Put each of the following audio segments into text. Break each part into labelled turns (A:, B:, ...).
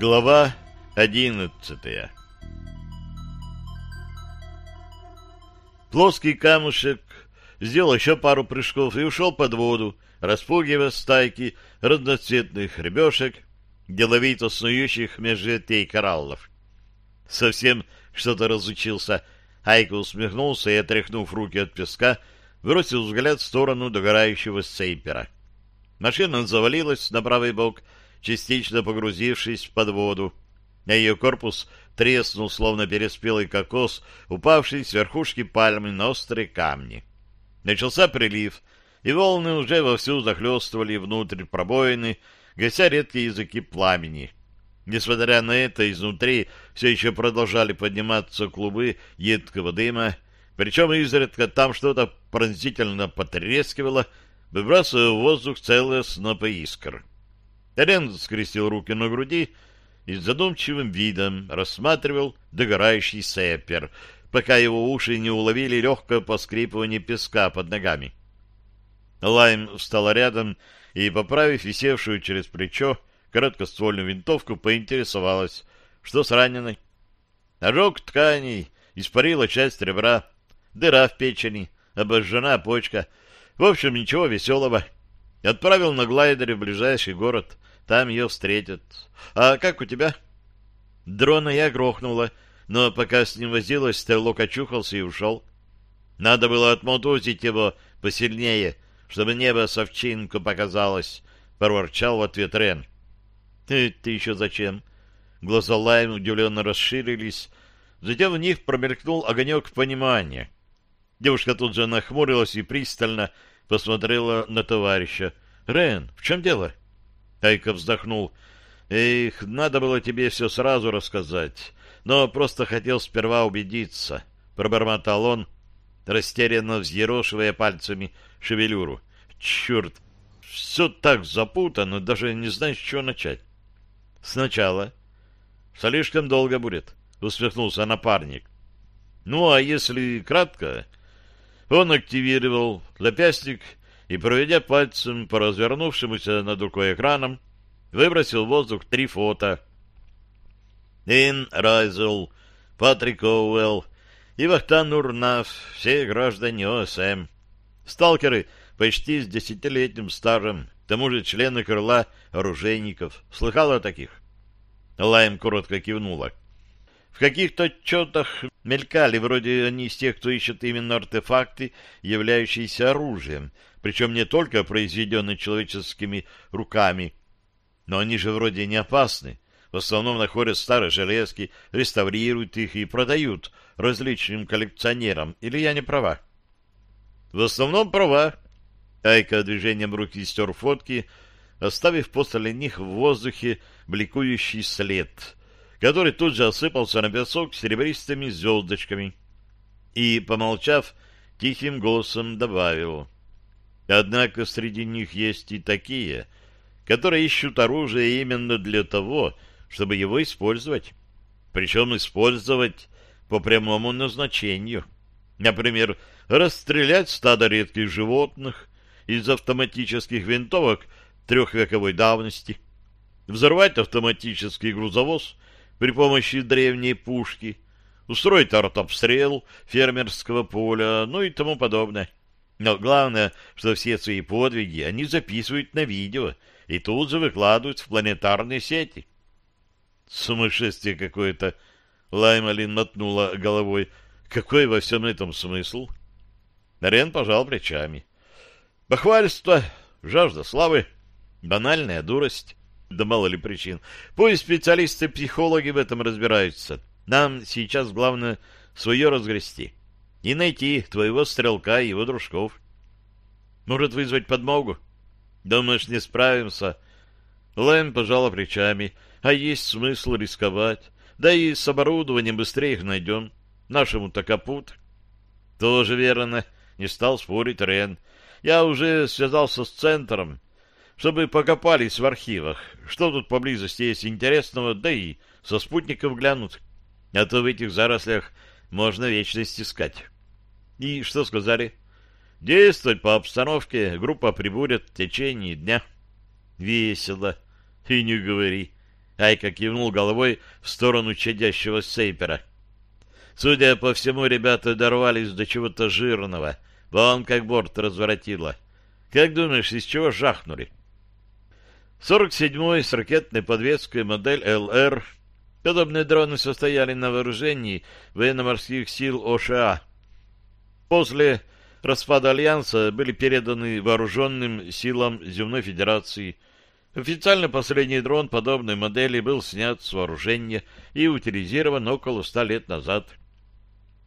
A: Глава одиннадцатая Плоский камушек сделал еще пару прыжков и ушел под воду, распугивая стайки разноцветных рыбешек, деловито снующих между ветвей кораллов. Совсем что-то разучился. Айка усмехнулся и, отряхнув руки от песка, бросил взгляд в сторону догорающего сейпера. Машина завалилась на правый бок, частично погрузившись под воду, а ее корпус треснул, словно переспелый кокос, упавший с верхушки пальмы на острые камни. Начался прилив, и волны уже вовсю захлестывали внутрь пробоины, гася редкие языки пламени. Несмотря на это, изнутри все еще продолжали подниматься клубы едкого дыма, причем изредка там что-то пронзительно потрескивало, выбрасывая в воздух целые снопы искр. Рен скрестил руки на груди и с задумчивым видом рассматривал догорающий сепер, пока его уши не уловили легкое поскрипывание песка под ногами. Лайм встала рядом и, поправив висевшую через плечо короткоствольную винтовку, поинтересовалась, что с раненой. Ожог тканей, испарила часть ребра, дыра в печени, обожжена почка. В общем, ничего веселого. Отправил на глайдере в ближайший город. Там ее встретят. А как у тебя? Дрона я грохнула, но пока с ним возилась, стрелок очухался и ушел. Надо было отмотузить его посильнее, чтобы небо совчинку показалось, — проворчал в ответ Рен. — Ты, ты еще зачем? Глаза Лайм удивленно расширились, затем в них промелькнул огонек понимания. Девушка тут же нахмурилась и пристально посмотрела на товарища. — Рен, в чем дело? Айка вздохнул. — Эх, надо было тебе все сразу рассказать, но просто хотел сперва убедиться, — пробормотал он, растерянно взъерошивая пальцами шевелюру. Черт, все так запутано, даже не знаю, с чего начать. Сначала. Слишком долго будет, усмехнулся напарник. Ну, а если кратко... Он активировал запястник и, проведя пальцем по развернувшемуся над рукой экраном, выбросил в воздух три фото. Ин Райзел, Патрик Оуэлл и Вахтан Нурнав, все граждане ОСМ. Сталкеры почти с десятилетним стажем, к тому же члены крыла оружейников. Слыхал о таких? Лайм коротко кивнула. В каких-то отчетах мелькали, вроде они из тех, кто ищет именно артефакты, являющиеся оружием, причем не только произведенные человеческими руками, но они же вроде не опасны. В основном находят старые железки, реставрируют их и продают различным коллекционерам. Или я не права? В основном права. Айка движением руки стер фотки, оставив после них в воздухе бликующий след, который тут же осыпался на песок серебристыми звездочками. И, помолчав, тихим голосом добавил. Однако среди них есть и такие, которые ищут оружие именно для того, чтобы его использовать. Причем использовать по прямому назначению. Например, расстрелять стадо редких животных из автоматических винтовок трехвековой давности, взорвать автоматический грузовоз при помощи древней пушки, устроить артобстрел фермерского поля, ну и тому подобное. Но главное, что все свои подвиги они записывают на видео и тут же выкладывают в планетарные сети. Сумасшествие какое-то. Лаймалин мотнула головой. Какой во всем этом смысл? Рен пожал плечами. Бахвальство, жажда славы, банальная дурость. Да мало ли причин. Пусть специалисты-психологи в этом разбираются. Нам сейчас главное свое разгрести и найти твоего стрелка и его дружков. Может вызвать подмогу? Думаешь, не справимся? Лэм пожала плечами. А есть смысл рисковать. Да и с оборудованием быстрее их найдем. Нашему-то капут. Тоже верно. Не стал спорить Рен. Я уже связался с центром, чтобы покопались в архивах. Что тут поблизости есть интересного, да и со спутников глянут. А то в этих зарослях можно вечность искать. И что сказали? Действовать по обстановке. Группа прибудет в течение дня. Весело. И не говори. Айка кивнул головой в сторону чадящего сейпера. Судя по всему, ребята дорвались до чего-то жирного. Вон как борт разворотило. Как думаешь, из чего жахнули? 47-й с ракетной подвеской модель ЛР. Подобные дроны состояли на вооружении военно-морских сил ОША. После распада Альянса были переданы вооруженным силам Земной Федерации. Официально последний дрон подобной модели был снят с вооружения и утилизирован около ста лет назад.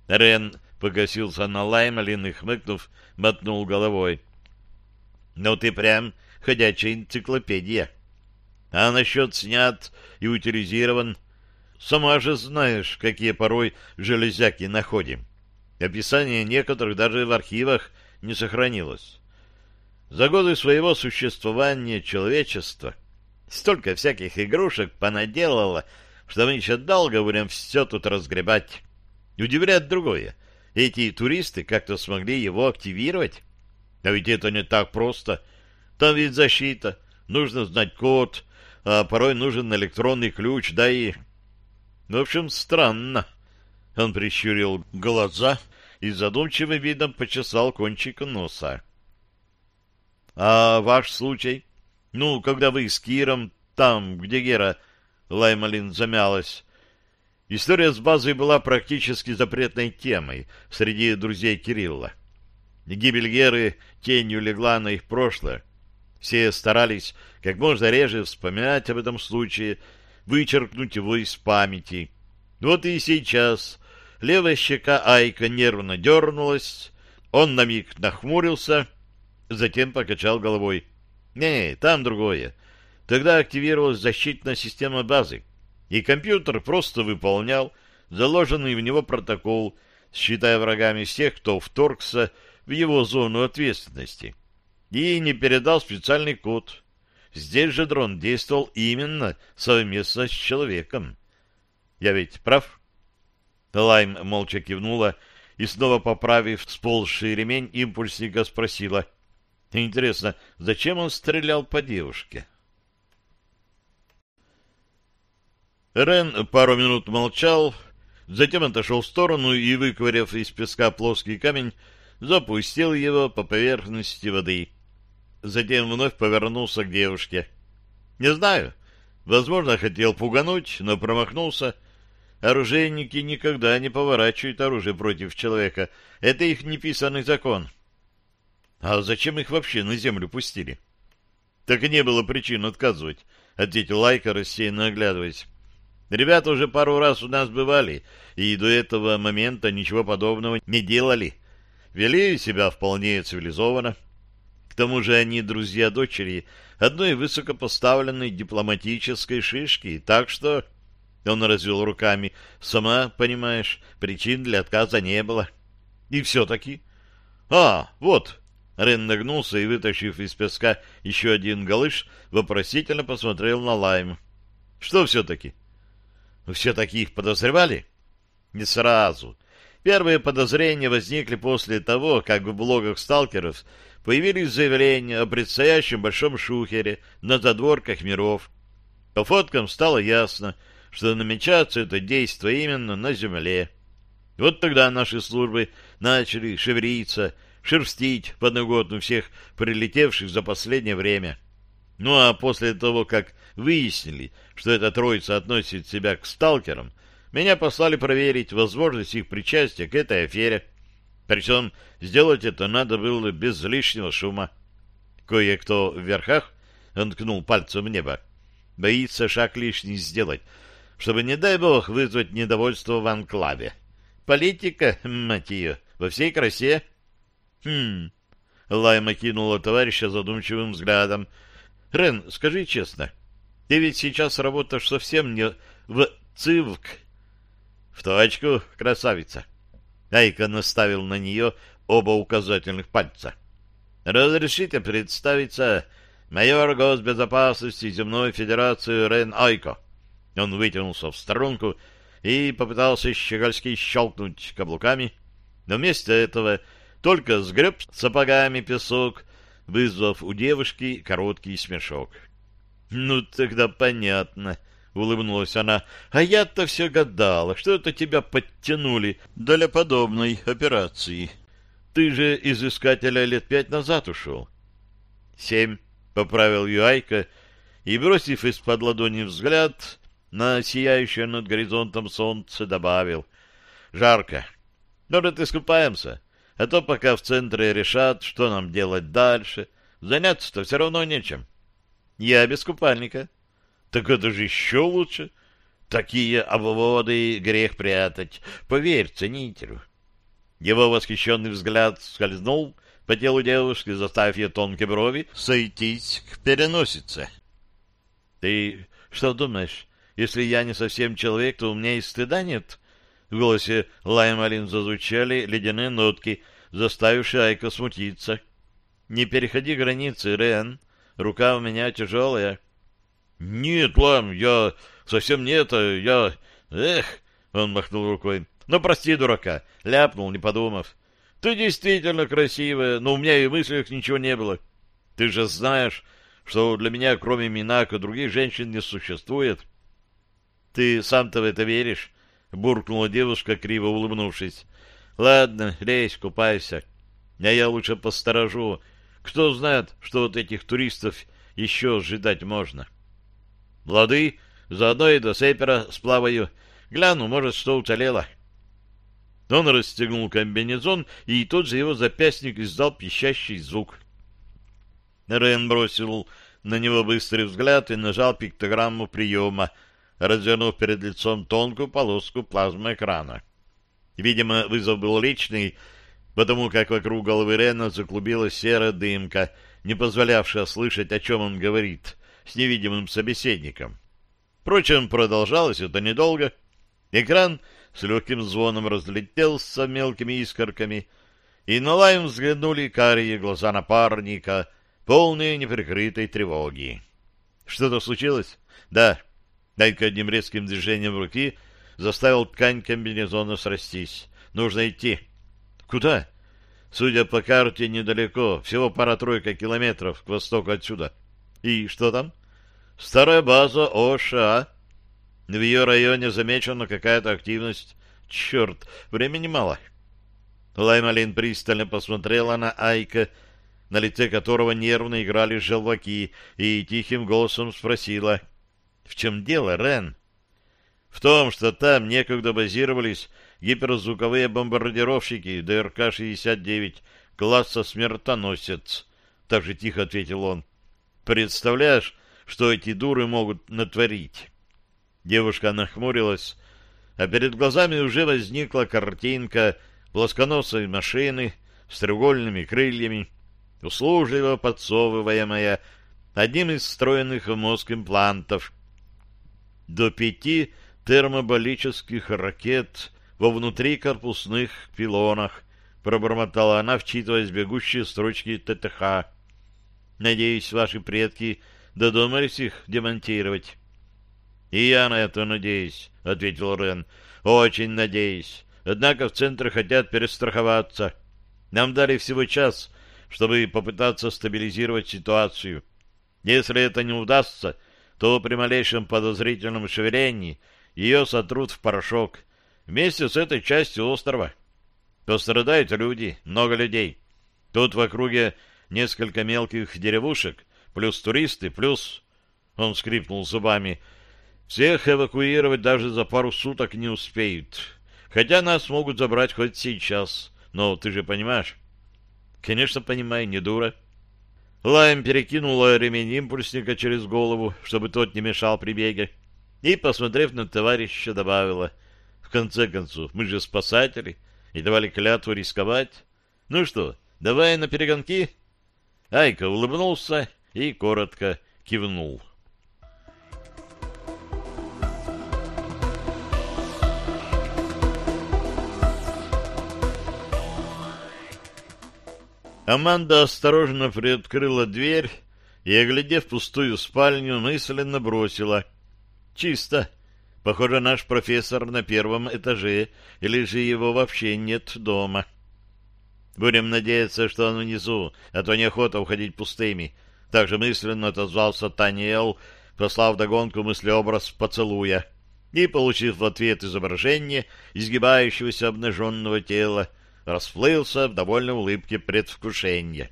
A: Рен погасился на Лаймалин и, хмыкнув, мотнул головой. — Ну ты прям ходячая энциклопедия. А насчет снят и утилизирован, сама же знаешь, какие порой железяки находим. Описание некоторых даже в архивах не сохранилось. За годы своего существования человечества столько всяких игрушек понаделало, что мы еще долго будем все тут разгребать. Удивляет другое. Эти туристы как-то смогли его активировать. А ведь это не так просто. Там ведь защита. Нужно знать код, а порой нужен электронный ключ, да и... В общем, странно. Он прищурил глаза и задумчивым видом почесал кончик носа. — А ваш случай? Ну, когда вы с Киром, там, где Гера... Лаймалин замялась. История с базой была практически запретной темой среди друзей Кирилла. Гибель Геры тенью легла на их прошлое. Все старались как можно реже вспоминать об этом случае, вычеркнуть его из памяти. Вот и сейчас левая щека Айка нервно дернулась, он на миг нахмурился, затем покачал головой. «Не, там другое. Тогда активировалась защитная система базы и компьютер просто выполнял заложенный в него протокол, считая врагами всех, кто вторгся в его зону ответственности, и не передал специальный код. Здесь же дрон действовал именно совместно с человеком. Я ведь прав? Лайм молча кивнула и, снова поправив сползший ремень импульсника, спросила. Интересно, зачем он стрелял по девушке? — Рен пару минут молчал, затем отошел в сторону и, выковыряв из песка плоский камень, запустил его по поверхности воды. Затем вновь повернулся к девушке. Не знаю, возможно, хотел пугануть, но промахнулся. Оружейники никогда не поворачивают оружие против человека. Это их неписанный закон. А зачем их вообще на землю пустили? Так и не было причин отказывать, — ответил Лайка, рассеянно оглядываясь. Ребята уже пару раз у нас бывали, и до этого момента ничего подобного не делали. Вели себя вполне цивилизованно. К тому же они друзья дочери одной высокопоставленной дипломатической шишки, так что... Он развел руками. Сама, понимаешь, причин для отказа не было. И все-таки... А, вот... Рен нагнулся и, вытащив из песка еще один галыш, вопросительно посмотрел на Лайм. Что все-таки? Все таких подозревали? Не сразу. Первые подозрения возникли после того, как в блогах сталкеров появились заявления о предстоящем большом шухере на задворках миров. По фоткам стало ясно, что намечается это действие именно на Земле. Вот тогда наши службы начали шевелиться, шерстить подноготну всех прилетевших за последнее время. Ну а после того, как выяснили, что эта троица относит себя к сталкерам, меня послали проверить возможность их причастия к этой афере. Причем сделать это надо было без лишнего шума. Кое-кто в верхах, он пальцем в небо, боится шаг лишний сделать, чтобы, не дай бог, вызвать недовольство в анклаве. Политика, мать ее, во всей красе. Хм... Лайма кинула товарища задумчивым взглядом. Рен, скажи честно, — ты ведь сейчас работаешь совсем не в ЦИВК. В точку, красавица. Айка наставил на нее оба указательных пальца. Разрешите представиться, майор госбезопасности Земной Федерации Рен Айко. Он вытянулся в сторонку и попытался щегольски щелкнуть каблуками, но вместо этого только сгреб сапогами песок, вызвав у девушки короткий смешок. — Ну, тогда понятно, —— улыбнулась она. — А я-то все гадала, что это тебя подтянули для подобной операции. Ты же из искателя лет пять назад ушел. — Семь, — поправил Юайка, и, бросив из-под ладони взгляд на сияющее над горизонтом солнце, добавил. — Жарко. Может, искупаемся? А то пока в центре решат, что нам делать дальше. Заняться-то все равно нечем. — Я без купальника. — так это же еще лучше. Такие обводы грех прятать. Поверь ценителю. Его восхищенный взгляд скользнул по телу девушки, заставив ее тонкие брови сойтись к переносице. — Ты что думаешь, если я не совсем человек, то у меня и стыда нет? В голосе Лаймалин зазвучали ледяные нотки, заставившие Айка смутиться. — Не переходи границы, Рен. Рука у меня тяжелая. — «Нет, Лам, я совсем не это, я... Эх!» — он махнул рукой. «Ну, прости, дурака!» — ляпнул, не подумав. «Ты действительно красивая, но у меня и в мыслях ничего не было. Ты же знаешь, что для меня, кроме Минака, других женщин не существует». «Ты сам-то в это веришь?» — буркнула девушка, криво улыбнувшись. «Ладно, лезь, купайся. А я лучше посторожу. Кто знает, что от этих туристов еще ожидать можно». Лады, заодно и до сепера сплаваю. Гляну, может, что уцелело. Он расстегнул комбинезон, и тут же его запястник издал пищащий звук. Рен бросил на него быстрый взгляд и нажал пиктограмму приема, развернув перед лицом тонкую полоску плазмоэкрана. Видимо, вызов был личный, потому как вокруг головы Рена заклубилась серая дымка, не позволявшая слышать, о чем он говорит с невидимым собеседником. Впрочем, продолжалось это недолго. Экран с легким звоном разлетелся мелкими искорками, и на Лайм взглянули карие глаза напарника, полные неприкрытой тревоги. Что-то случилось? Да. Дайка одним резким движением руки заставил ткань комбинезона срастись. Нужно идти. Куда? Судя по карте, недалеко, всего пара-тройка километров к востоку отсюда. И что там? Старая база ОША. В ее районе замечена какая-то активность. Черт, времени мало. Лаймалин пристально посмотрела на Айка, на лице которого нервно играли желваки, и тихим голосом спросила, «В чем дело, Рен?» «В том, что там некогда базировались гиперзвуковые бомбардировщики ДРК-69 класса «Смертоносец», — так же тихо ответил он. Представляешь, что эти дуры могут натворить? Девушка нахмурилась, а перед глазами уже возникла картинка плосконосой машины с треугольными крыльями, услужливо подсовываемая одним из встроенных в мозг имплантов. До пяти термоболических ракет во внутрикорпусных пилонах, пробормотала она, вчитываясь в бегущие строчки ТТХ. Надеюсь, ваши предки додумались их демонтировать. — И я на это надеюсь, — ответил Рен. — Очень надеюсь. Однако в центре хотят перестраховаться. Нам дали всего час, чтобы попытаться стабилизировать ситуацию. Если это не удастся, то при малейшем подозрительном шевелении ее сотрут в порошок вместе с этой частью острова. Пострадают люди, много людей. Тут в округе несколько мелких деревушек, плюс туристы, плюс... Он скрипнул зубами. Всех эвакуировать даже за пару суток не успеют. Хотя нас могут забрать хоть сейчас. Но ты же понимаешь? Конечно, понимаю, не дура. Лайм перекинула ремень импульсника через голову, чтобы тот не мешал при беге, и, посмотрев на товарища, добавила. В конце концов, мы же спасатели и давали клятву рисковать. Ну что, давай на перегонки? — Айка улыбнулся и коротко кивнул. Аманда осторожно приоткрыла дверь и, оглядев пустую спальню, мысленно бросила. «Чисто. Похоже, наш профессор на первом этаже, или же его вообще нет дома». Будем надеяться, что он внизу, а то неохота уходить пустыми. Также мысленно отозвался Таниэл, послав догонку мыслеобраз поцелуя, и, получив в ответ изображение изгибающегося обнаженного тела, расплылся в довольной улыбке предвкушения.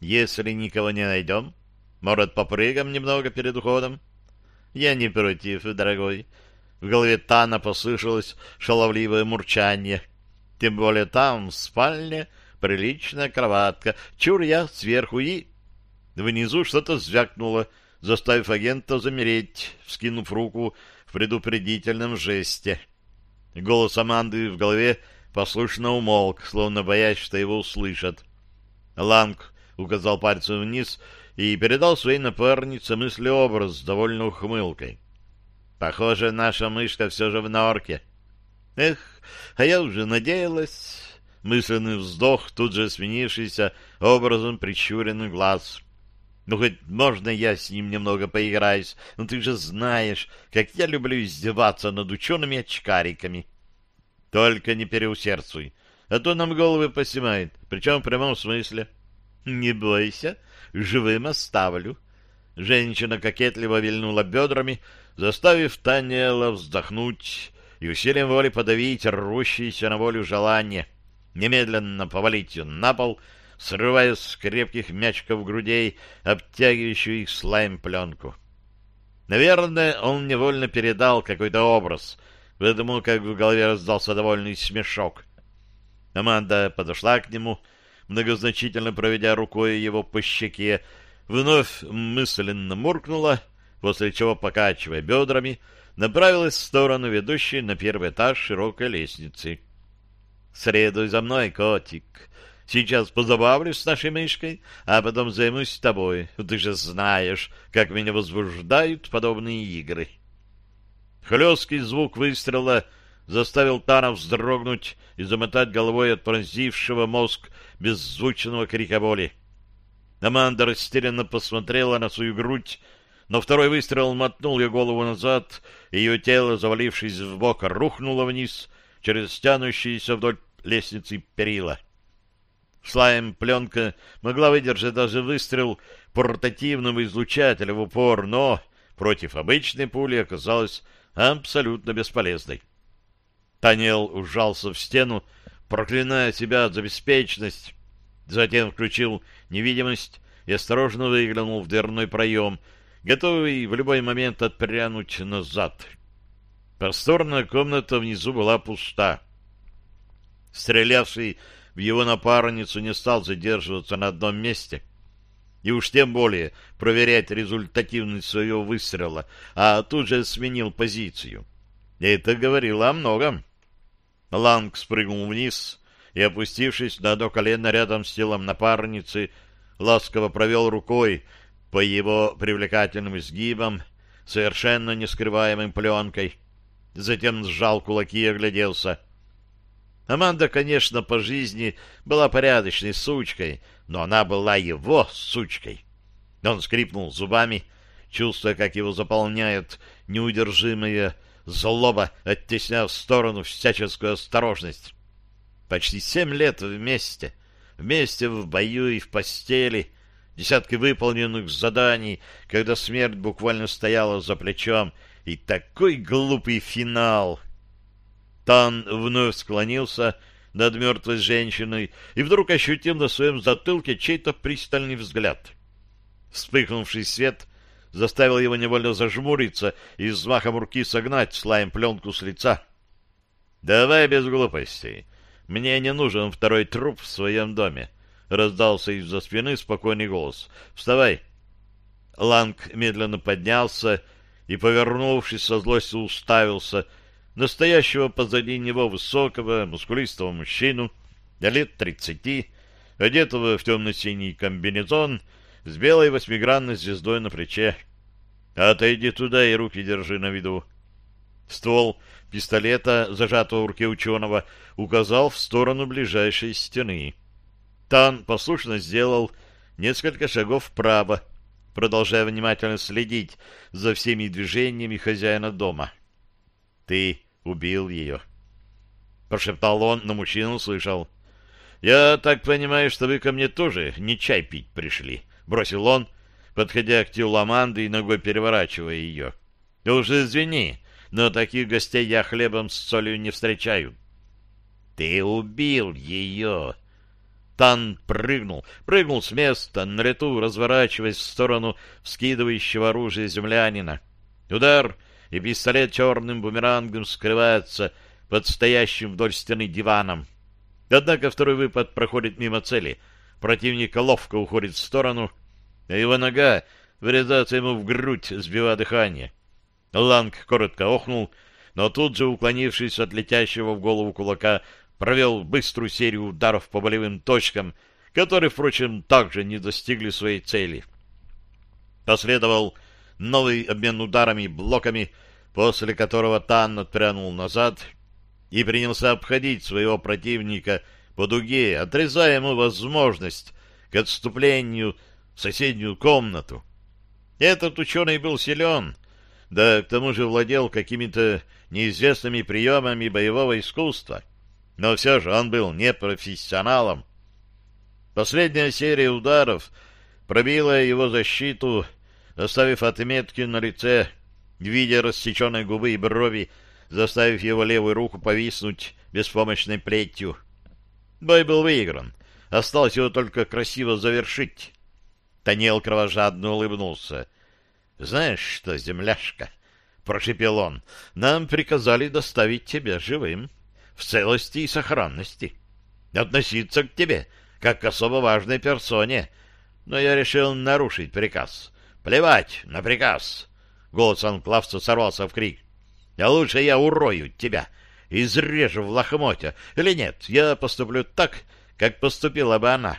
A: «Если никого не найдем, может, попрыгам немного перед уходом?» «Я не против, дорогой». В голове Тана послышалось шаловливое мурчание. «Тем более там, в спальне, приличная кроватка. Чур я сверху и...» Внизу что-то звякнуло, заставив агента замереть, вскинув руку в предупредительном жесте. Голос Аманды в голове послушно умолк, словно боясь, что его услышат. Ланг указал пальцем вниз и передал своей напарнице мыслеобраз с довольно ухмылкой. «Похоже, наша мышка все же в норке». «Эх, а я уже надеялась...» Мысленный вздох, тут же сменившийся образом прищуренный глаз. «Ну, хоть можно я с ним немного поиграюсь, но ты же знаешь, как я люблю издеваться над учеными очкариками». «Только не переусердствуй, а то нам головы поснимает, причем в прямом смысле». «Не бойся, живым оставлю». Женщина кокетливо вильнула бедрами, заставив Таниэла вздохнуть и усилием воли подавить рвущееся на волю желание, немедленно повалить ее на пол, срывая с крепких мячиков грудей, обтягивающую их слайм-пленку. Наверное, он невольно передал какой-то образ, поэтому как в голове раздался довольный смешок. Аманда подошла к нему, многозначительно проведя рукой его по щеке, вновь мысленно муркнула, после чего, покачивая бедрами, направилась в сторону ведущей на первый этаж широкой лестницы. «Средуй за мной, котик. Сейчас позабавлюсь с нашей мышкой, а потом займусь тобой. Ты же знаешь, как меня возбуждают подобные игры». Хлесткий звук выстрела заставил Тана вздрогнуть и замотать головой от пронзившего мозг беззвучного крика боли. Аманда растерянно посмотрела на свою грудь, но второй выстрел мотнул ее голову назад, и ее тело, завалившись в бок, рухнуло вниз через стянущиеся вдоль лестницы перила. Слаем пленка могла выдержать даже выстрел портативного излучателя в упор, но против обычной пули оказалась абсолютно бесполезной. Таниэл ужался в стену, проклиная себя за беспечность, затем включил невидимость и осторожно выглянул в дверной проем, готовый в любой момент отпрянуть назад. Просторная комната внизу была пуста. Стрелявший в его напарницу не стал задерживаться на одном месте, и уж тем более проверять результативность своего выстрела, а тут же сменил позицию. Это говорило о многом. Ланг спрыгнул вниз и, опустившись на одно колено рядом с телом напарницы, ласково провел рукой по его привлекательным изгибам, совершенно не скрываемым пленкой. Затем сжал кулаки и огляделся. Аманда, конечно, по жизни была порядочной сучкой, но она была его сучкой. Он скрипнул зубами, чувствуя, как его заполняет неудержимая злоба, оттесняв в сторону всяческую осторожность. Почти семь лет вместе, вместе в бою и в постели, десятки выполненных заданий, когда смерть буквально стояла за плечом, и такой глупый финал. Тан вновь склонился над мертвой женщиной и вдруг ощутил на своем затылке чей-то пристальный взгляд. Вспыхнувший свет заставил его невольно зажмуриться и взмахом руки согнать слаем пленку с лица. — Давай без глупостей. Мне не нужен второй труп в своем доме. — раздался из-за спины спокойный голос. — Вставай. Ланг медленно поднялся и, повернувшись со злостью, уставился настоящего позади него высокого, мускулистого мужчину, лет тридцати, одетого в темно-синий комбинезон с белой восьмигранной звездой на плече. «Отойди туда и руки держи на виду». Ствол пистолета, зажатого в руке ученого, указал в сторону ближайшей стены. Тан послушно сделал несколько шагов вправо, продолжая внимательно следить за всеми движениями хозяина дома. «Ты убил ее», — прошептал он, но мужчина услышал. «Я так понимаю, что вы ко мне тоже не чай пить пришли», — бросил он, подходя к телу и ногой переворачивая ее. — Уж извини, но таких гостей я хлебом с солью не встречаю. — Ты убил ее! Тан прыгнул, прыгнул с места, на лету разворачиваясь в сторону вскидывающего оружие землянина. Удар, и пистолет черным бумерангом скрывается под стоящим вдоль стены диваном. Однако второй выпад проходит мимо цели. Противник ловко уходит в сторону, а его нога врезается ему в грудь, сбивая дыхание. Ланг коротко охнул, но тут же, уклонившись от летящего в голову кулака, провел быструю серию ударов по болевым точкам, которые, впрочем, также не достигли своей цели. Последовал новый обмен ударами и блоками, после которого Тан отпрянул назад и принялся обходить своего противника по дуге, отрезая ему возможность к отступлению в соседнюю комнату. Этот ученый был силен, да к тому же владел какими-то неизвестными приемами боевого искусства. Но все же он был не профессионалом. Последняя серия ударов пробила его защиту, оставив отметки на лице, в виде рассеченной губы и брови, заставив его левую руку повиснуть беспомощной плетью. Бой был выигран. Осталось его только красиво завершить. Танел кровожадно улыбнулся. — Знаешь что, земляшка? — прошепел он. — Нам приказали доставить тебя живым. — в целости и сохранности. Относиться к тебе, как к особо важной персоне. Но я решил нарушить приказ. Плевать на приказ. Голос анклавца сорвался в крик. А лучше я урою тебя, изрежу в лохмотья. Или нет, я поступлю так, как поступила бы она.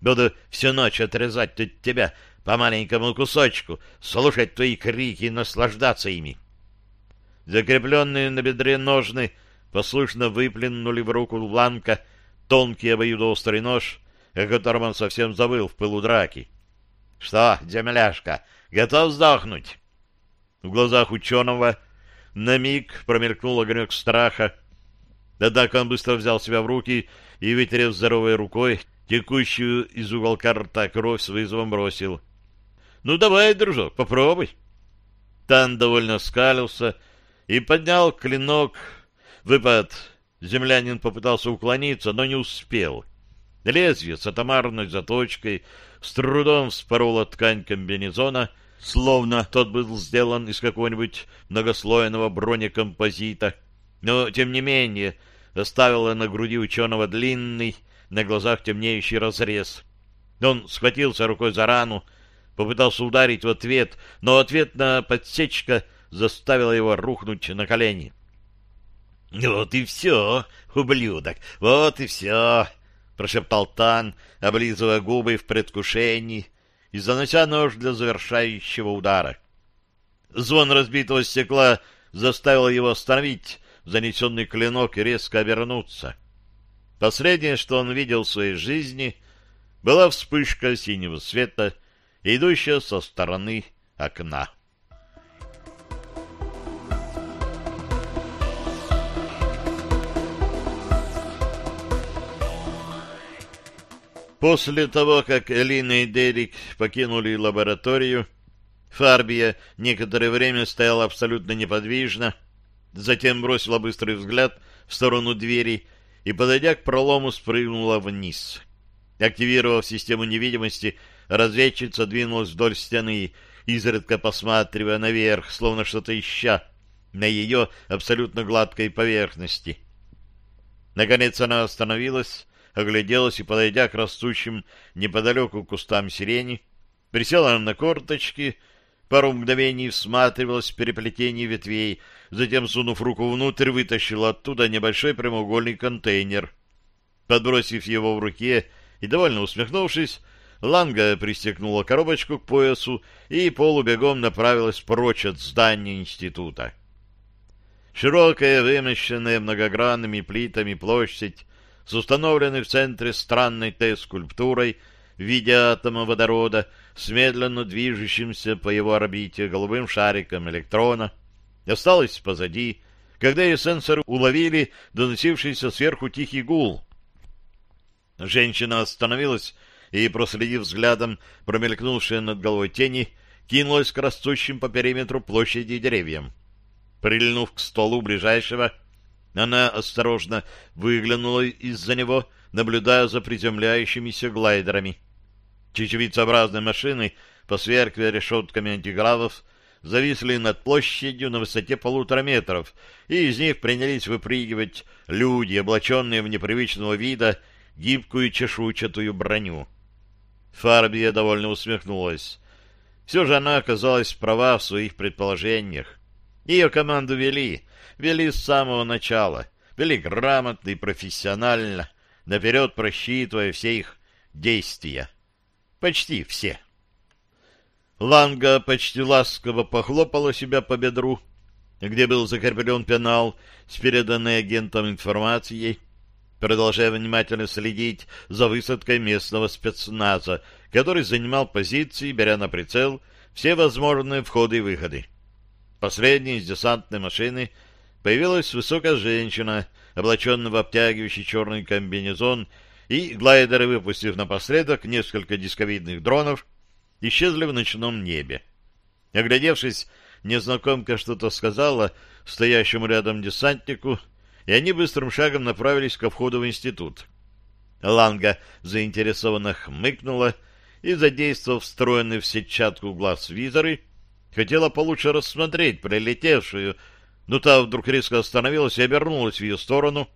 A: Буду всю ночь отрезать от тебя по маленькому кусочку, слушать твои крики и наслаждаться ими. Закрепленные на бедре ножны — послушно выплюнули в руку Ланка тонкий обоюдоострый нож, о котором он совсем забыл в пылу драки. — Что, земляшка, готов сдохнуть? В глазах ученого на миг промелькнул огонек страха. Однако он быстро взял себя в руки и, вытерев здоровой рукой, текущую из уголка рта кровь с вызовом бросил. — Ну, давай, дружок, попробуй. Тан довольно скалился и поднял клинок Выпад. Землянин попытался уклониться, но не успел. Лезвие с атомарной заточкой с трудом вспороло ткань комбинезона, словно тот был сделан из какого-нибудь многослойного бронекомпозита, но, тем не менее, оставило на груди ученого длинный, на глазах темнеющий разрез. Он схватился рукой за рану, попытался ударить в ответ, но ответная подсечка заставила его рухнуть на колени. «Вот и все, ублюдок, вот и все!» — прошептал Тан, облизывая губы в предвкушении и занося нож для завершающего удара. Звон разбитого стекла заставил его остановить занесенный клинок и резко обернуться. Последнее, что он видел в своей жизни, была вспышка синего света, идущая со стороны окна. После того, как Элина и Дерек покинули лабораторию, Фарбия некоторое время стояла абсолютно неподвижно, затем бросила быстрый взгляд в сторону двери и, подойдя к пролому, спрыгнула вниз. Активировав систему невидимости, разведчица двинулась вдоль стены, изредка посматривая наверх, словно что-то ища на ее абсолютно гладкой поверхности. Наконец она остановилась, огляделась и, подойдя к растущим неподалеку кустам сирени, присела на корточки, пару мгновений всматривалась в переплетение ветвей, затем, сунув руку внутрь, вытащила оттуда небольшой прямоугольный контейнер. Подбросив его в руке и довольно усмехнувшись, Ланга пристегнула коробочку к поясу и полубегом направилась прочь от здания института. Широкая, вымощенная многогранными плитами площадь с установленной в центре странной Т-скульптурой в виде атома водорода с медленно движущимся по его орбите голубым шариком электрона, осталась позади, когда ее сенсоры уловили доносившийся сверху тихий гул. Женщина остановилась и, проследив взглядом промелькнувшие над головой тени, кинулась к растущим по периметру площади деревьям. Прильнув к столу ближайшего, она осторожно выглянула из-за него, наблюдая за приземляющимися глайдерами. Чечевицеобразные машины, посверкивая решетками антигравов, зависли над площадью на высоте полутора метров, и из них принялись выпрыгивать люди, облаченные в непривычного вида гибкую чешуйчатую броню. Фарбия довольно усмехнулась. Все же она оказалась права в своих предположениях. Ее команду вели, вели с самого начала, вели грамотно и профессионально, наперед просчитывая все их действия. Почти все. Ланга почти ласково похлопала себя по бедру, где был закреплен пенал с переданной агентом информацией, продолжая внимательно следить за высадкой местного спецназа, который занимал позиции, беря на прицел все возможные входы и выходы. Последней из десантной машины появилась высокая женщина, облаченная в обтягивающий черный комбинезон, и глайдеры, выпустив напоследок несколько дисковидных дронов, исчезли в ночном небе. Оглядевшись, незнакомка что-то сказала стоящему рядом десантнику, и они быстрым шагом направились ко входу в институт. Ланга заинтересованно хмыкнула и, задействовав встроенный в сетчатку глаз визоры, хотела получше рассмотреть прилетевшую, но та вдруг резко остановилась и обернулась в ее сторону,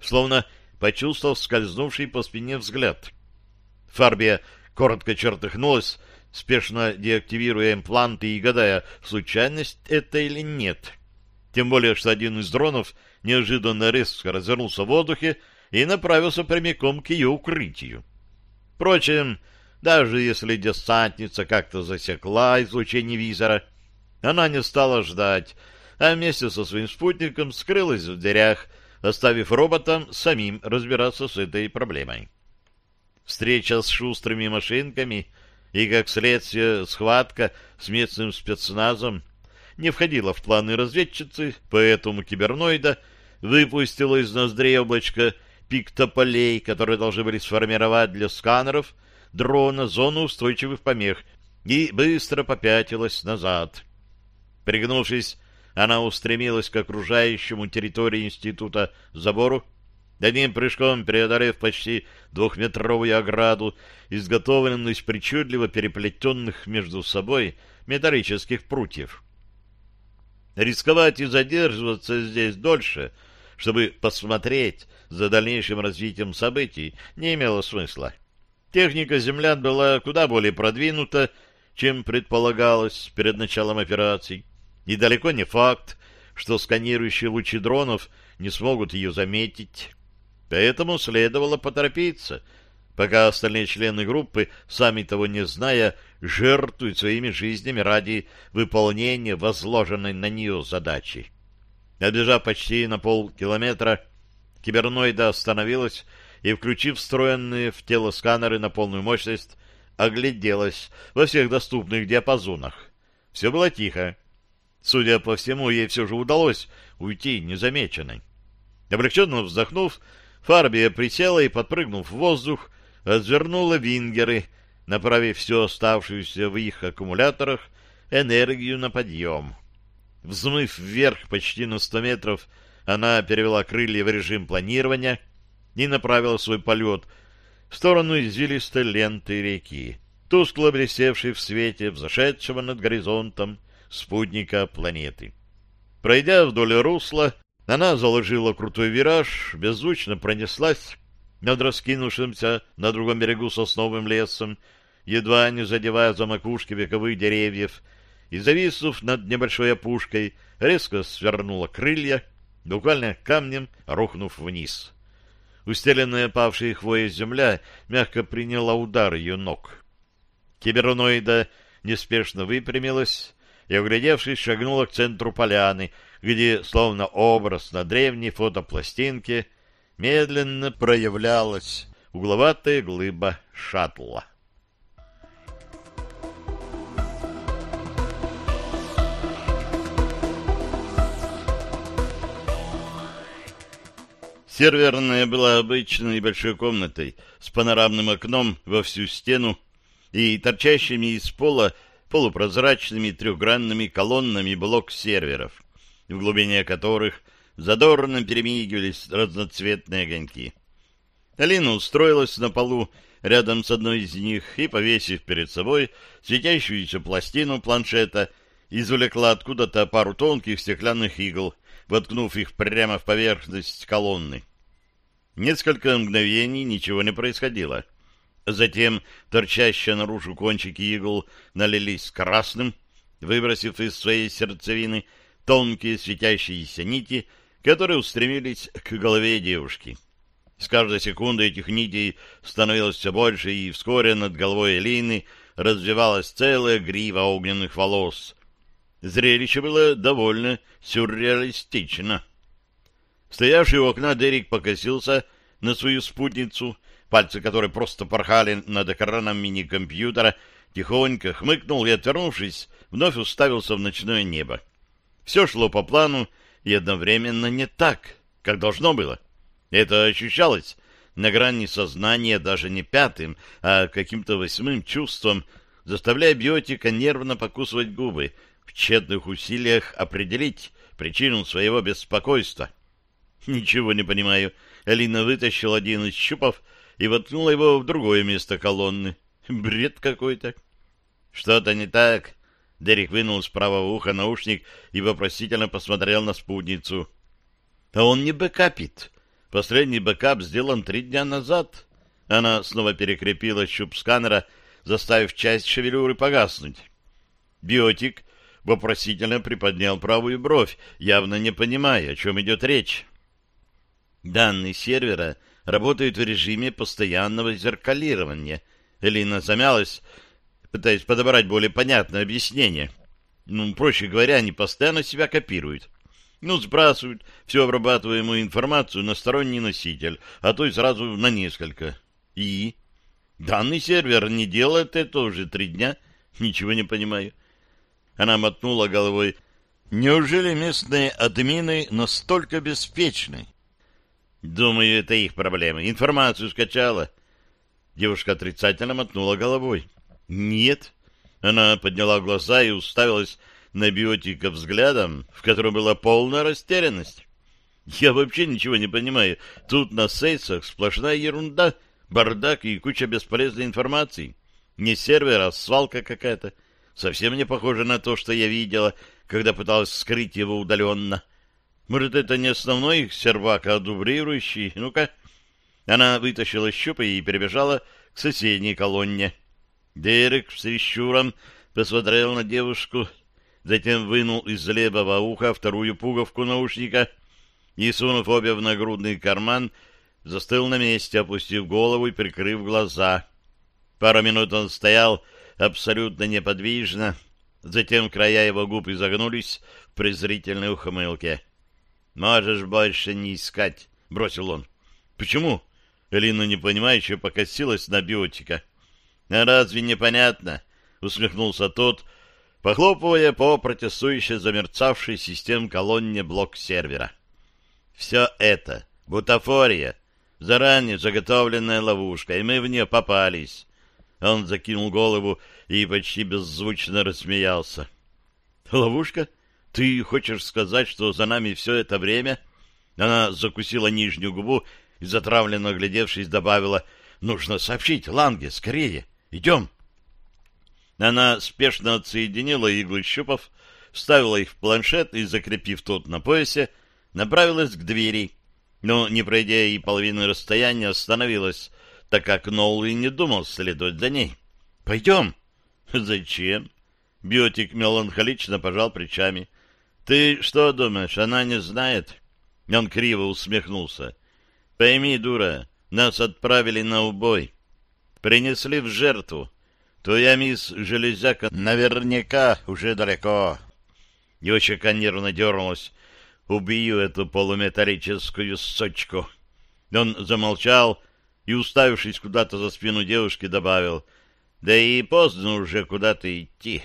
A: словно почувствовав скользнувший по спине взгляд. Фарбия коротко чертыхнулась, спешно деактивируя импланты и гадая, случайность это или нет. Тем более, что один из дронов неожиданно резко развернулся в воздухе и направился прямиком к ее укрытию. Впрочем, даже если десантница как-то засекла излучение визора, она не стала ждать, а вместе со своим спутником скрылась в дверях, оставив роботам самим разбираться с этой проблемой. Встреча с шустрыми машинками — и, как следствие, схватка с местным спецназом не входила в планы разведчицы, поэтому киберноида выпустила из ноздрей облачко пиктополей, которые должны были сформировать для сканеров дрона зону устойчивых помех, и быстро попятилась назад. Пригнувшись, она устремилась к окружающему территории института забору, Одним прыжком преодолев почти двухметровую ограду, изготовленную из причудливо переплетенных между собой металлических прутьев. Рисковать и задерживаться здесь дольше, чтобы посмотреть за дальнейшим развитием событий, не имело смысла. Техника землян была куда более продвинута, чем предполагалось перед началом операций, и далеко не факт, что сканирующие лучи дронов не смогут ее заметить. Поэтому следовало поторопиться, пока остальные члены группы, сами того не зная, жертвуют своими жизнями ради выполнения возложенной на нее задачи. Отбежав почти на полкилометра, киберноида остановилась и, включив встроенные в тело сканеры на полную мощность, огляделась во всех доступных диапазонах. Все было тихо. Судя по всему, ей все же удалось уйти незамеченной. Облегченно вздохнув, Фарбия присела и, подпрыгнув в воздух, развернула вингеры, направив всю оставшуюся в их аккумуляторах энергию на подъем. Взмыв вверх почти на сто метров, она перевела крылья в режим планирования и направила свой полет в сторону извилистой ленты реки, тускло блестевшей в свете взошедшего над горизонтом спутника планеты. Пройдя вдоль русла, она заложила крутой вираж, беззвучно пронеслась над раскинувшимся на другом берегу сосновым лесом, едва не задевая за макушки вековых деревьев, и, зависнув над небольшой опушкой, резко свернула крылья, буквально камнем рухнув вниз. Устеленная павшей хвоей земля мягко приняла удар ее ног. Киберноида неспешно выпрямилась и, оглядевшись, шагнула к центру поляны, где, словно образ на древней фотопластинке, медленно проявлялась угловатая глыба шаттла. Серверная была обычной большой комнатой с панорамным окном во всю стену и торчащими из пола полупрозрачными трехгранными колоннами блок-серверов, в глубине которых задорно перемигивались разноцветные огоньки. Алина устроилась на полу рядом с одной из них и, повесив перед собой светящуюся пластину планшета, извлекла откуда-то пару тонких стеклянных игл, воткнув их прямо в поверхность колонны. Несколько мгновений ничего не происходило. Затем торчащие наружу кончики игл налились красным, выбросив из своей сердцевины тонкие светящиеся нити, которые устремились к голове девушки. С каждой секундой этих нитей становилось все больше, и вскоре над головой Элины развивалась целая грива огненных волос. Зрелище было довольно сюрреалистично. Стоявший у окна Дерек покосился на свою спутницу, пальцы которой просто порхали над экраном мини-компьютера, тихонько хмыкнул и, отвернувшись, вновь уставился в ночное небо. Все шло по плану и одновременно не так, как должно было. Это ощущалось на грани сознания даже не пятым, а каким-то восьмым чувством, заставляя биотика нервно покусывать губы в тщетных усилиях определить причину своего беспокойства. Ничего не понимаю. Алина вытащила один из щупов и воткнула его в другое место колонны. Бред какой-то. Что-то не так. Дерек вынул с правого уха наушник и вопросительно посмотрел на спутницу. А он не бэкапит. Последний бэкап сделан три дня назад. Она снова перекрепила щуп сканера, заставив часть шевелюры погаснуть. Биотик вопросительно приподнял правую бровь, явно не понимая, о чем идет речь. Данные сервера работают в режиме постоянного зеркалирования. Элина замялась, пытаясь подобрать более понятное объяснение. Ну, проще говоря, они постоянно себя копируют. Ну, сбрасывают всю обрабатываемую информацию на сторонний носитель, а то и сразу на несколько. И? Данный сервер не делает это уже три дня. Ничего не понимаю. Она мотнула головой. Неужели местные админы настолько беспечны? Думаю, это их проблемы. Информацию скачала. Девушка отрицательно мотнула головой. Нет. Она подняла глаза и уставилась на биотика взглядом, в котором была полная растерянность. Я вообще ничего не понимаю. Тут на сейсах сплошная ерунда, бардак и куча бесполезной информации. Не сервер, а свалка какая-то. Совсем не похоже на то, что я видела, когда пыталась скрыть его удаленно. Может, это не основной их сервак, а дублирующий? Ну-ка. Она вытащила щупы и перебежала к соседней колонне. Дерек с прищуром посмотрел на девушку, затем вынул из левого уха вторую пуговку наушника и, сунув обе в нагрудный карман, застыл на месте, опустив голову и прикрыв глаза. Пару минут он стоял абсолютно неподвижно, затем края его губ изогнулись в презрительной ухмылке. «Можешь больше не искать», — бросил он. «Почему?» — Элина непонимающе покосилась на биотика. «А разве непонятно?» — усмехнулся тот, — похлопывая по протестующе замерцавшей систем колонне блок сервера. Все это — бутафория, заранее заготовленная ловушка, и мы в нее попались. Он закинул голову и почти беззвучно рассмеялся. «Ловушка? Ты хочешь сказать, что за нами все это время...» Она закусила нижнюю губу и, затравленно оглядевшись, добавила, «Нужно сообщить Ланге, скорее! Идем!» Она спешно отсоединила иглы щупов, вставила их в планшет и, закрепив тот на поясе, направилась к двери, но, не пройдя и половины расстояния, остановилась, так как Ноули не думал следовать за ней. «Пойдем». «Зачем?» Биотик меланхолично пожал плечами. «Ты что думаешь, она не знает?» Он криво усмехнулся. «Пойми, дура, нас отправили на убой. Принесли в жертву. Твоя мисс Железяка наверняка уже далеко. Его щека нервно дернулась. Убью эту полуметаллическую сочку. Он замолчал и, уставившись куда-то за спину девушки, добавил, «Да и поздно уже куда-то идти».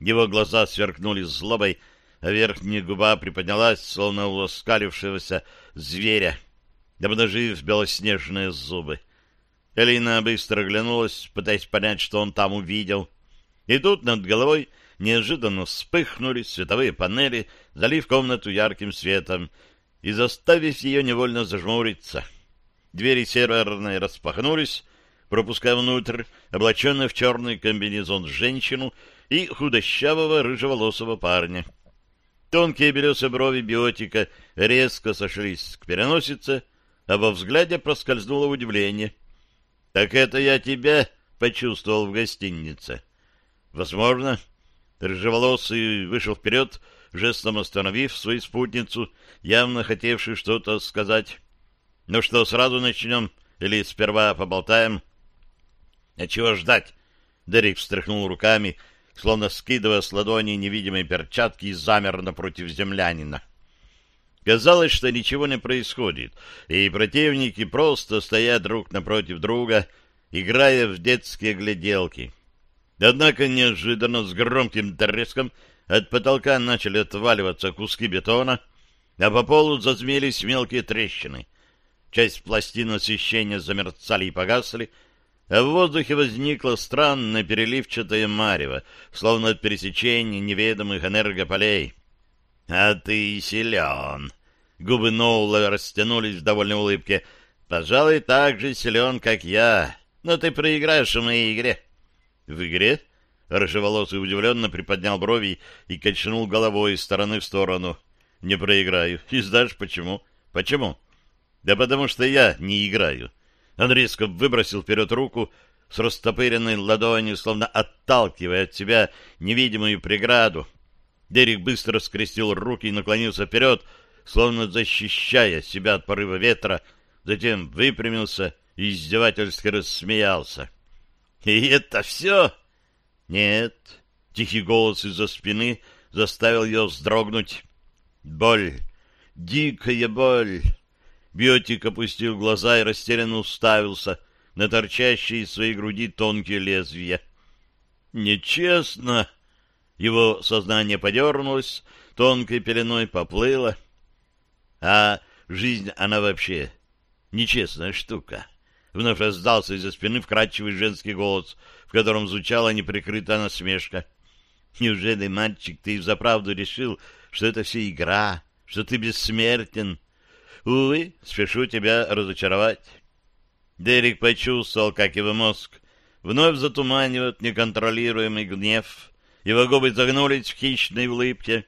A: Его глаза сверкнули злобой, а верхняя губа приподнялась, словно у оскалившегося зверя. обнажив белоснежные зубы. Элина быстро оглянулась, пытаясь понять, что он там увидел. И тут над головой неожиданно вспыхнули световые панели, залив комнату ярким светом и заставив ее невольно зажмуриться. Двери серверной распахнулись, пропуская внутрь облаченную в черный комбинезон женщину и худощавого рыжеволосого парня. Тонкие белесые брови биотика резко сошлись к переносице, а во взгляде проскользнуло удивление. — Так это я тебя почувствовал в гостинице. — Возможно. Рыжеволосый вышел вперед, жестом остановив свою спутницу, явно хотевший что-то сказать. — Ну что, сразу начнем или сперва поболтаем? — А чего ждать? Дерек встряхнул руками, словно скидывая с ладони невидимые перчатки и замер напротив землянина. Казалось, что ничего не происходит, и противники просто стоят друг напротив друга, играя в детские гляделки. Однако неожиданно с громким треском от потолка начали отваливаться куски бетона, а по полу зазмелись мелкие трещины. Часть пластин освещения замерцали и погасли, а в воздухе возникло странное переливчатое марево, словно от пересечения неведомых энергополей. — А ты силен! Губы Ноула растянулись в довольной улыбке. — Пожалуй, так же силен, как я, но ты проиграешь в моей игре. — В игре? Рыжеволосый удивленно приподнял брови и качнул головой из стороны в сторону. — Не проиграю. И знаешь почему? — Почему? — Да потому что я не играю. — он резко выбросил вперед руку с растопыренной ладонью, словно отталкивая от себя невидимую преграду. Дерек быстро скрестил руки и наклонился вперед, словно защищая себя от порыва ветра, затем выпрямился и издевательски рассмеялся. «И это все?» «Нет». Тихий голос из-за спины заставил ее вздрогнуть. «Боль! Дикая боль! Биотик опустил глаза и растерянно уставился на торчащие из своей груди тонкие лезвия. «Нечестно!» Его сознание подернулось, тонкой пеленой поплыло. А жизнь, она вообще нечестная штука. Вновь раздался из-за спины вкрадчивый женский голос, в котором звучала неприкрытая насмешка. «Неужели, мальчик, ты взаправду решил, что это все игра, что ты бессмертен?» Увы, спешу тебя разочаровать. Дерек почувствовал, как его мозг вновь затуманивает неконтролируемый гнев. Его губы загнулись в хищной улыбке.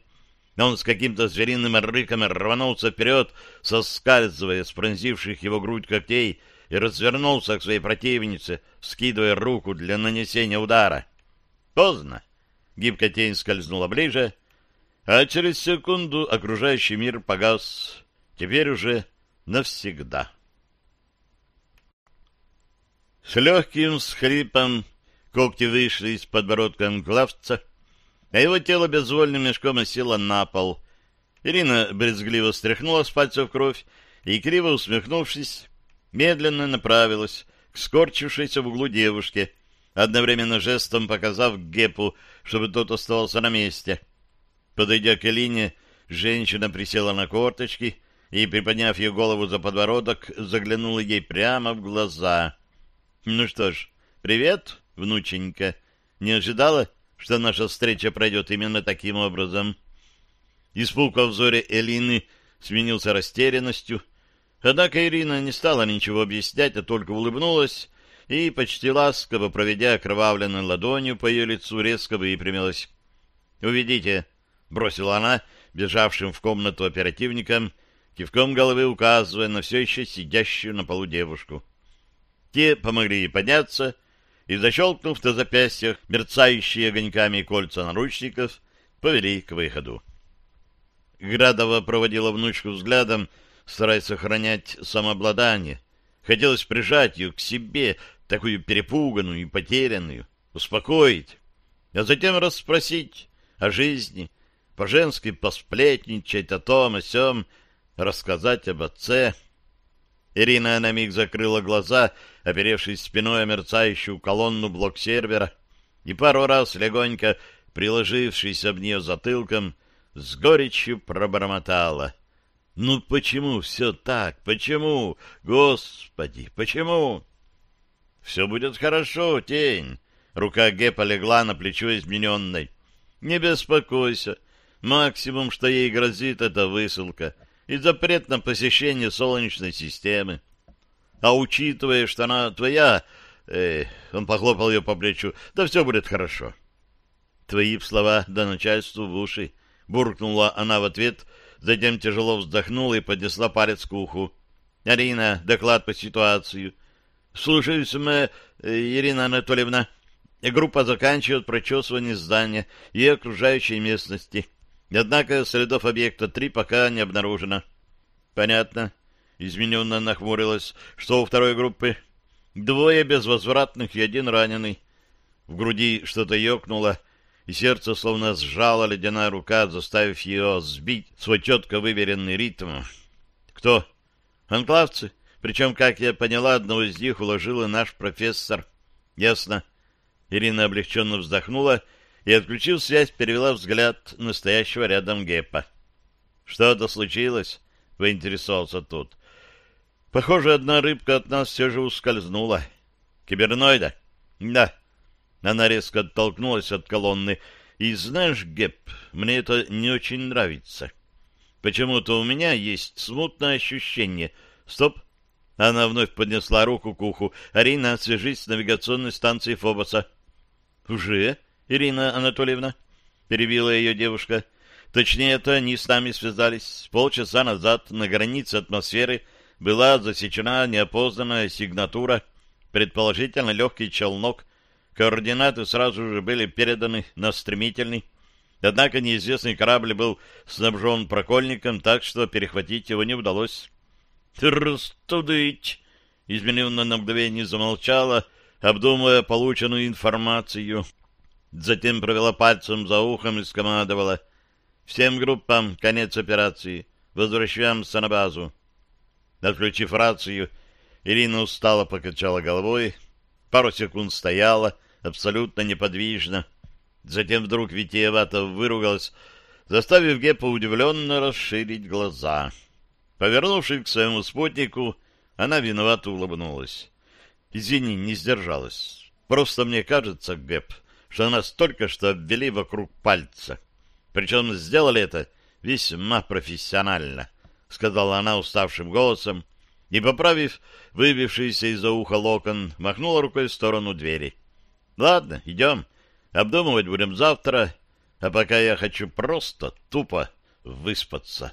A: Он с каким-то звериным рыком рванулся вперед, соскальзывая с пронзивших его грудь когтей, и развернулся к своей противнице, скидывая руку для нанесения удара. Поздно. Гибкая тень скользнула ближе, а через секунду окружающий мир погас. Теперь уже навсегда. С легким схрипом когти вышли из подбородка главца, а его тело безвольным мешком осело на пол. Ирина брезгливо стряхнула с пальцев кровь и, криво усмехнувшись, медленно направилась к скорчившейся в углу девушке, одновременно жестом показав Гепу, чтобы тот оставался на месте. Подойдя к Элине, женщина присела на корточки и, приподняв ее голову за подбородок, заглянула ей прямо в глаза. — Ну что ж, привет, внученька. Не ожидала, что наша встреча пройдет именно таким образом? Испуг во взоре Элины сменился растерянностью. Однако Ирина не стала ничего объяснять, а только улыбнулась и, почти ласково проведя окровавленной ладонью по ее лицу, резко выпрямилась. «Уведите», — бросила она бежавшим в комнату оперативникам, кивком головы указывая на все еще сидящую на полу девушку. Те помогли ей подняться, и, защелкнув на запястьях мерцающие огоньками кольца наручников, повели к выходу. Градова проводила внучку взглядом, стараясь сохранять самообладание. Хотелось прижать ее к себе, такую перепуганную и потерянную, успокоить, а затем расспросить о жизни, по-женски посплетничать о том, о сём, рассказать об отце. Ирина на миг закрыла глаза, оперевшись спиной о мерцающую колонну блок-сервера, и пару раз легонько, приложившись об нее затылком, с горечью пробормотала. Ну почему все так? Почему? Господи, почему? Все будет хорошо, тень. Рука Гепа легла на плечо измененной. Не беспокойся. Максимум, что ей грозит, это высылка и запрет на посещение Солнечной системы. А учитывая, что она твоя... Э, он похлопал ее по плечу. Да все будет хорошо. Твои слова до начальству в уши. Буркнула она в ответ, затем тяжело вздохнула и поднесла палец к уху. «Арина, доклад по ситуации». «Слушаюсь, мы, э, Ирина Анатольевна». Группа заканчивает прочесывание здания и окружающей местности. Однако следов объекта 3 пока не обнаружено. Понятно. Измененно нахмурилась. Что у второй группы? Двое безвозвратных и один раненый. В груди что-то ёкнуло, и сердце словно сжала ледяная рука, заставив ее сбить свой четко выверенный ритм. Кто? Анклавцы. Причем, как я поняла, одного из них уложила наш профессор. Ясно. Ирина облегченно вздохнула и, отключив связь, перевела взгляд настоящего рядом Гепа. «Что-то случилось?» — поинтересовался тот. «Похоже, одна рыбка от нас все же ускользнула. Киберноида?» «Да». Она резко оттолкнулась от колонны. «И знаешь, Геп, мне это не очень нравится. Почему-то у меня есть смутное ощущение. Стоп!» Она вновь поднесла руку к уху. «Арина, свяжись с навигационной станцией Фобоса». «Уже?» Ирина Анатольевна, — перебила ее девушка. Точнее, это они с нами связались. Полчаса назад на границе атмосферы была засечена неопознанная сигнатура, предположительно легкий челнок. Координаты сразу же были переданы на стремительный. Однако неизвестный корабль был снабжен прокольником, так что перехватить его не удалось. «Растудыть!» — измененно на мгновение замолчала, обдумывая полученную информацию. Затем провела пальцем за ухом и скомандовала. «Всем группам конец операции. Возвращаемся на базу». Отключив рацию, Ирина устало покачала головой. Пару секунд стояла, абсолютно неподвижно. Затем вдруг витиевато выругалась, заставив Гепа удивленно расширить глаза. Повернувшись к своему спутнику, она виновато улыбнулась. «Извини, не сдержалась. Просто мне кажется, Геп, что нас только что обвели вокруг пальца. Причем сделали это весьма профессионально, — сказала она уставшим голосом, и, поправив выбившийся из-за уха локон, махнула рукой в сторону двери. — Ладно, идем. Обдумывать будем завтра, а пока я хочу просто тупо выспаться.